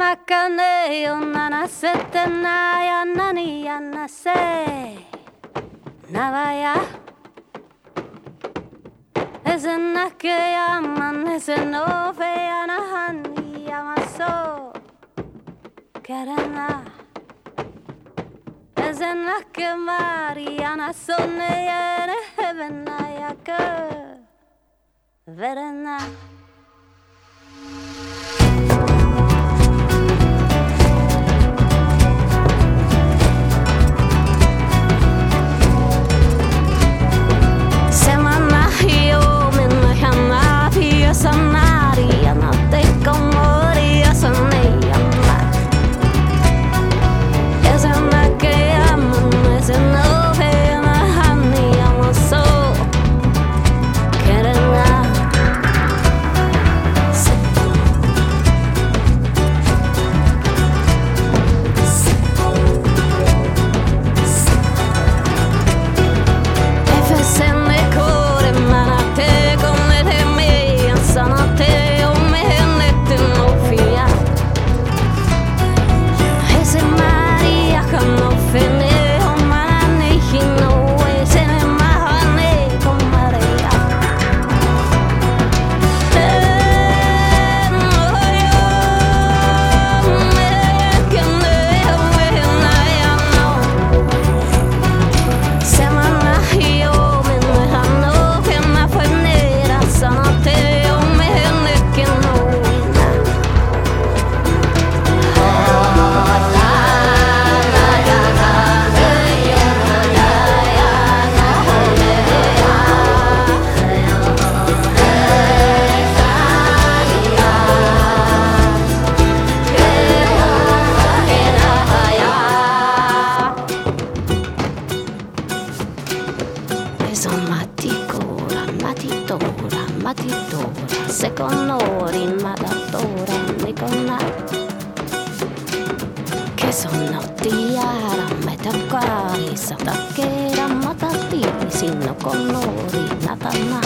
makane onnana setena ja nani janna se navaja Esen näkee ja man esen ove ja nahani ja maso kerana Esen näkee Mariana sonne ja nevenna ja kö verena matitora, matitora, seconori, matatora, mikona. Kesän nautti jäädä, metä kaari, niin sata kerran matati, sinno konori, natana.